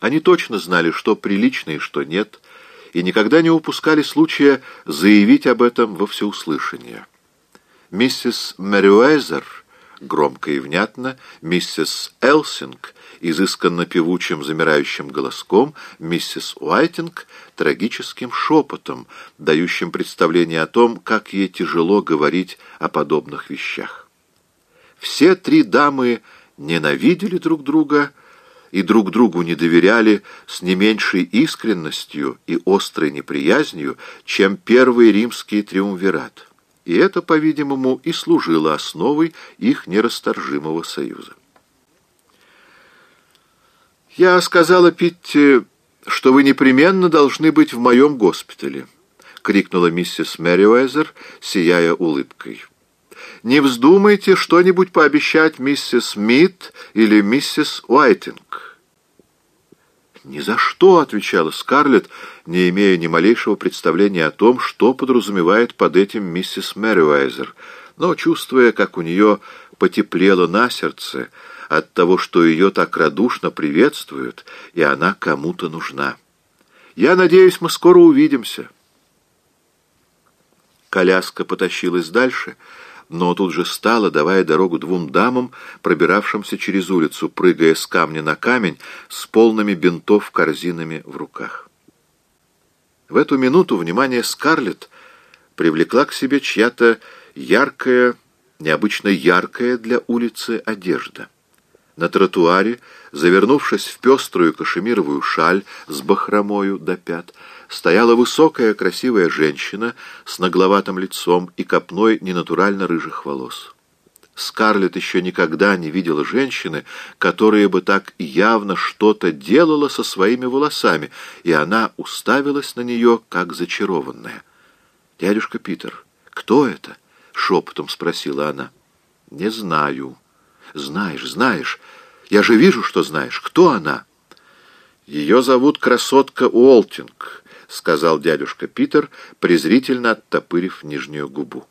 Они точно знали, что прилично и что нет, и никогда не упускали случая заявить об этом во всеуслышание. Миссис Мэрюэзер громко и внятно, миссис Элсинг изысканно певучим замирающим голоском, миссис Уайтинг трагическим шепотом, дающим представление о том, как ей тяжело говорить о подобных вещах. Все три дамы ненавидели друг друга и друг другу не доверяли с не меньшей искренностью и острой неприязнью, чем первый римский триумвират. И это, по-видимому, и служило основой их нерасторжимого союза. «Я сказала Питти, что вы непременно должны быть в моем госпитале», — крикнула миссис Мэриуэзер, сияя улыбкой. «Не вздумайте что-нибудь пообещать миссис Мит или миссис Уайтинг». «Ни за что», — отвечала Скарлетт, не имея ни малейшего представления о том, что подразумевает под этим миссис Мэриуэзер, но чувствуя, как у нее потеплело на сердце, — от того, что ее так радушно приветствуют, и она кому-то нужна. Я надеюсь, мы скоро увидимся. Коляска потащилась дальше, но тут же стала, давая дорогу двум дамам, пробиравшимся через улицу, прыгая с камня на камень, с полными бинтов корзинами в руках. В эту минуту внимание Скарлетт привлекла к себе чья-то яркая, необычно яркая для улицы одежда. На тротуаре, завернувшись в пеструю кашемировую шаль с бахромою до пят, стояла высокая красивая женщина с нагловатым лицом и копной ненатурально рыжих волос. Скарлетт еще никогда не видела женщины, которая бы так явно что-то делала со своими волосами, и она уставилась на нее, как зачарованная. «Дядюшка Питер, кто это?» — шепотом спросила она. «Не знаю». Знаешь, знаешь. Я же вижу, что знаешь. Кто она? Ее зовут красотка Уолтинг, сказал дядюшка Питер, презрительно оттопырив нижнюю губу.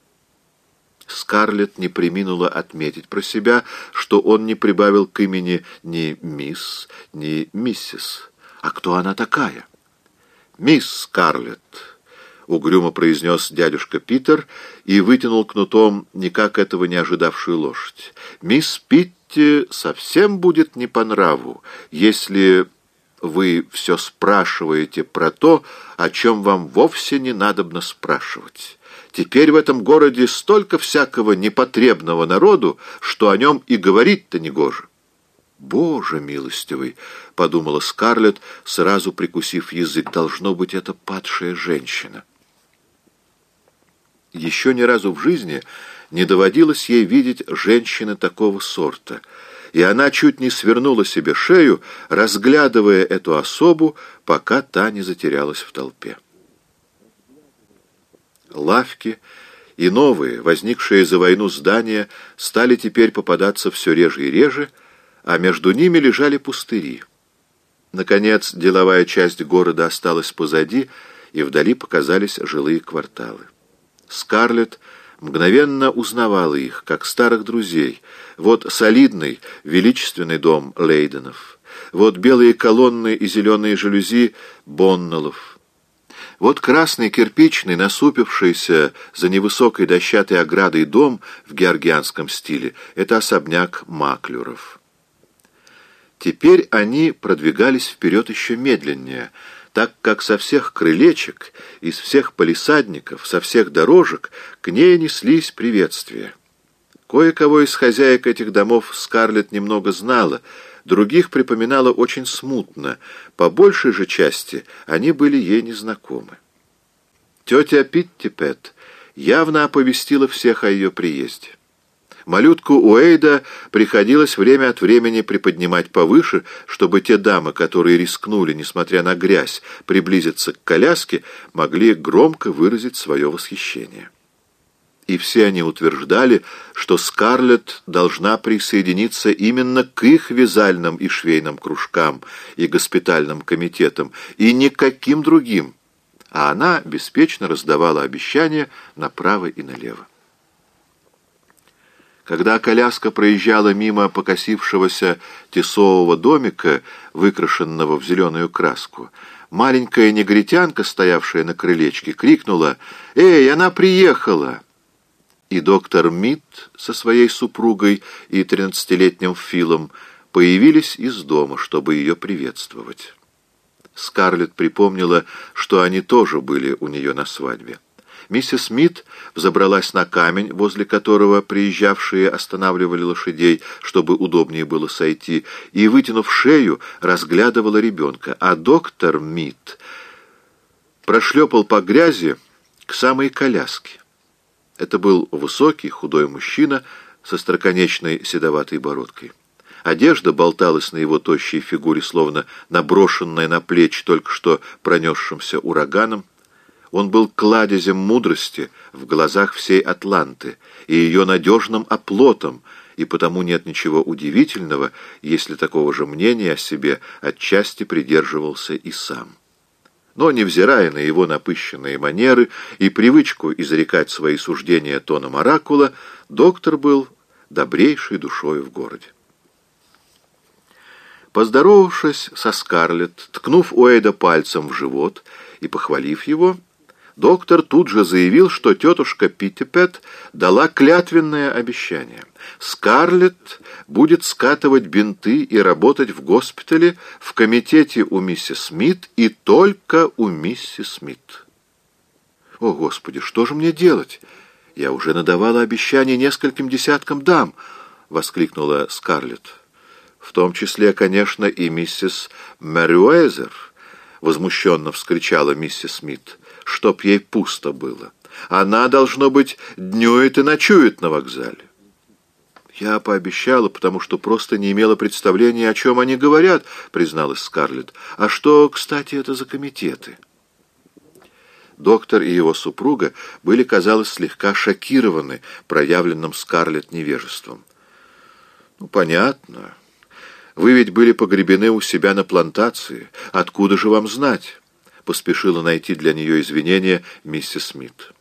Скарлетт не приминула отметить про себя, что он не прибавил к имени ни мисс, ни миссис. А кто она такая? Мисс Скарлетт, — угрюмо произнес дядюшка Питер и вытянул кнутом никак этого не ожидавшую лошадь. «Мисс Питти совсем будет не по нраву, если вы все спрашиваете про то, о чем вам вовсе не надобно спрашивать. Теперь в этом городе столько всякого непотребного народу, что о нем и говорить-то негоже». «Боже милостивый!» — подумала Скарлетт, сразу прикусив язык. «Должно быть, это падшая женщина». Еще ни разу в жизни не доводилось ей видеть женщины такого сорта, и она чуть не свернула себе шею, разглядывая эту особу, пока та не затерялась в толпе. Лавки и новые, возникшие за войну здания, стали теперь попадаться все реже и реже, а между ними лежали пустыри. Наконец, деловая часть города осталась позади, и вдали показались жилые кварталы. Скарлетт мгновенно узнавала их, как старых друзей. Вот солидный, величественный дом Лейденов. Вот белые колонны и зеленые жалюзи Боннеллов. Вот красный кирпичный, насупившийся за невысокой дощатой оградой дом в георгианском стиле — это особняк Маклюров. Теперь они продвигались вперед еще медленнее — так как со всех крылечек, из всех палисадников, со всех дорожек к ней неслись приветствия. Кое-кого из хозяек этих домов Скарлетт немного знала, других припоминала очень смутно, по большей же части они были ей незнакомы. Тетя Питтипет явно оповестила всех о ее приезде. Малютку Уэйда приходилось время от времени приподнимать повыше, чтобы те дамы, которые рискнули, несмотря на грязь, приблизиться к коляске, могли громко выразить свое восхищение. И все они утверждали, что Скарлетт должна присоединиться именно к их вязальным и швейным кружкам и госпитальным комитетам, и никаким другим, а она беспечно раздавала обещания направо и налево. Когда коляска проезжала мимо покосившегося тесового домика, выкрашенного в зеленую краску, маленькая негритянка, стоявшая на крылечке, крикнула «Эй, она приехала!» И доктор Мит со своей супругой и тринадцатилетним Филом появились из дома, чтобы ее приветствовать. Скарлетт припомнила, что они тоже были у нее на свадьбе. Миссис Смит взобралась на камень, возле которого приезжавшие останавливали лошадей, чтобы удобнее было сойти, и, вытянув шею, разглядывала ребенка, а доктор Мит прошлепал по грязи к самой коляске. Это был высокий, худой мужчина со строконечной седоватой бородкой. Одежда болталась на его тощей фигуре, словно наброшенная на плечи только что пронесшимся ураганом. Он был кладезем мудрости в глазах всей Атланты и ее надежным оплотом, и потому нет ничего удивительного, если такого же мнения о себе отчасти придерживался и сам. Но, невзирая на его напыщенные манеры и привычку изрекать свои суждения тоном оракула, доктор был добрейшей душой в городе. Поздоровавшись со Скарлетт, ткнув Уэйда пальцем в живот и похвалив его, доктор тут же заявил, что тетушка Питтипет дала клятвенное обещание. Скарлетт будет скатывать бинты и работать в госпитале в комитете у миссис Смит и только у миссис Смит. «О, Господи, что же мне делать? Я уже надавала обещание нескольким десяткам дам!» — воскликнула Скарлетт. «В том числе, конечно, и миссис Мэрюэзер!» — возмущенно вскричала миссис Смит — чтоб ей пусто было. Она, должно быть, днюет и ночует на вокзале. «Я пообещала, потому что просто не имела представления, о чем они говорят», — призналась Скарлетт. «А что, кстати, это за комитеты?» Доктор и его супруга были, казалось, слегка шокированы проявленным Скарлетт невежеством. «Ну, понятно. Вы ведь были погребены у себя на плантации. Откуда же вам знать?» Поспешила найти для нее извинения миссис Смит.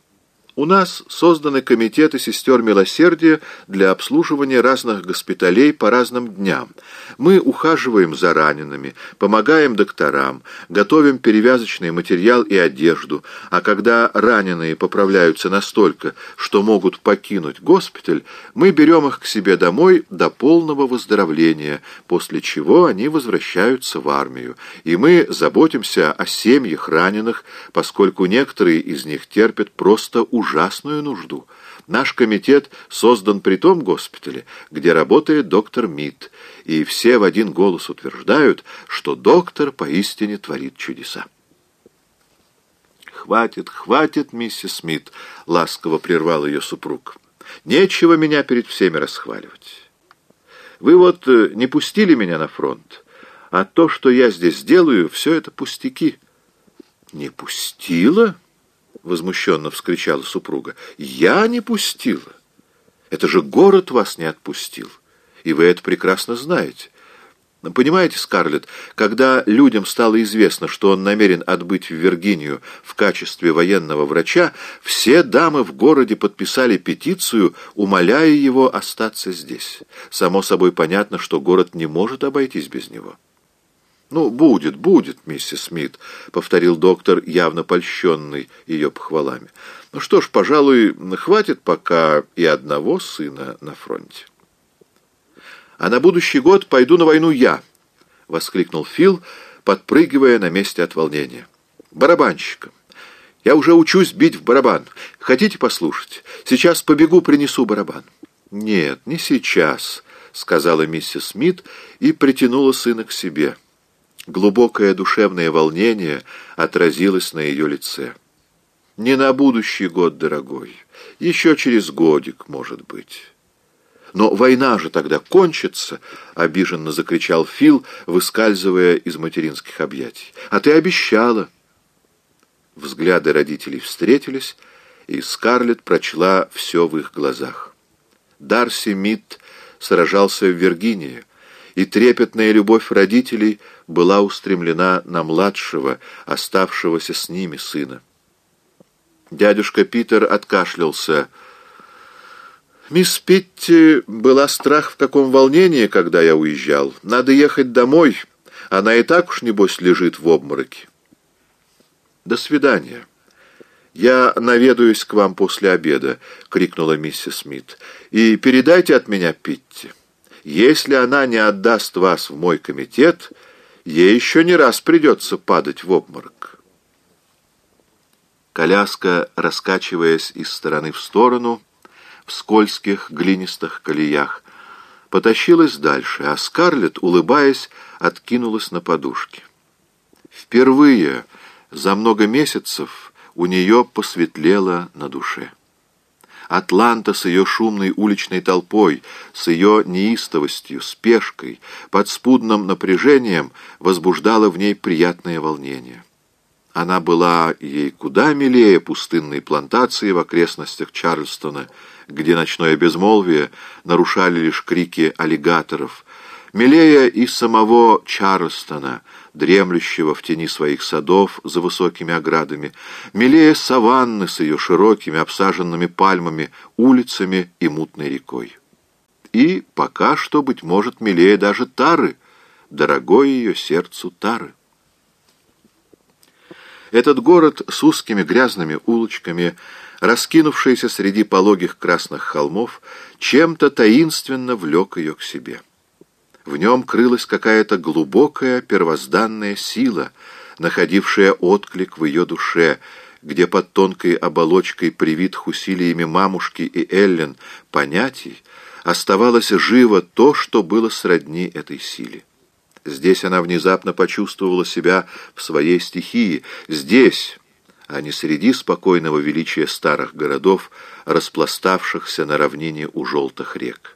У нас созданы комитеты сестер милосердия для обслуживания разных госпиталей по разным дням. Мы ухаживаем за ранеными, помогаем докторам, готовим перевязочный материал и одежду, а когда раненые поправляются настолько, что могут покинуть госпиталь, мы берем их к себе домой до полного выздоровления, после чего они возвращаются в армию, и мы заботимся о семьях раненых, поскольку некоторые из них терпят просто ужас ужасную нужду. Наш комитет создан при том госпитале, где работает доктор Мид, и все в один голос утверждают, что доктор поистине творит чудеса. «Хватит, хватит, миссис Смит», — ласково прервал ее супруг. «Нечего меня перед всеми расхваливать. Вы вот э, не пустили меня на фронт, а то, что я здесь делаю, все это пустяки». «Не пустила?» Возмущенно вскричала супруга. «Я не пустила. Это же город вас не отпустил. И вы это прекрасно знаете. Понимаете, Скарлетт, когда людям стало известно, что он намерен отбыть в Виргинию в качестве военного врача, все дамы в городе подписали петицию, умоляя его остаться здесь. Само собой понятно, что город не может обойтись без него. «Ну, будет, будет, миссис Смит», — повторил доктор, явно польщенный ее похвалами. «Ну что ж, пожалуй, хватит пока и одного сына на фронте». «А на будущий год пойду на войну я», — воскликнул Фил, подпрыгивая на месте от волнения. «Барабанщиком. Я уже учусь бить в барабан. Хотите послушать? Сейчас побегу, принесу барабан». «Нет, не сейчас», — сказала миссис Смит и притянула сына к себе. Глубокое душевное волнение отразилось на ее лице. «Не на будущий год, дорогой. Еще через годик, может быть». «Но война же тогда кончится!» — обиженно закричал Фил, выскальзывая из материнских объятий. «А ты обещала!» Взгляды родителей встретились, и Скарлетт прочла все в их глазах. Дарси Митт сражался в Виргинии, и трепетная любовь родителей была устремлена на младшего, оставшегося с ними сына. Дядюшка Питер откашлялся. Мисс Питти была страх в каком волнении, когда я уезжал. Надо ехать домой. Она и так уж, небось, лежит в обмороке. До свидания. «Я наведаюсь к вам после обеда», — крикнула миссис Смит. «И передайте от меня Питти. Если она не отдаст вас в мой комитет, ей еще не раз придется падать в обморок». Коляска, раскачиваясь из стороны в сторону, в скользких глинистых колеях, потащилась дальше, а Скарлетт, улыбаясь, откинулась на подушке. Впервые за много месяцев у нее посветлело на душе. Атланта с ее шумной уличной толпой, с ее неистовостью, спешкой, подспудным напряжением возбуждала в ней приятное волнение. Она была ей куда милее пустынной плантации в окрестностях Чарльстона, где ночное безмолвие нарушали лишь крики аллигаторов, милее и самого Чарльстона — дремлющего в тени своих садов за высокими оградами, милее саванны с ее широкими, обсаженными пальмами, улицами и мутной рекой. И пока что, быть может, милее даже Тары, дорогой ее сердцу Тары. Этот город с узкими грязными улочками, раскинувшийся среди пологих красных холмов, чем-то таинственно влек ее к себе. В нем крылась какая-то глубокая первозданная сила, находившая отклик в ее душе, где под тонкой оболочкой привитых усилиями мамушки и Эллен понятий оставалось живо то, что было сродни этой силе. Здесь она внезапно почувствовала себя в своей стихии. Здесь, а не среди спокойного величия старых городов, распластавшихся на равнине у желтых рек.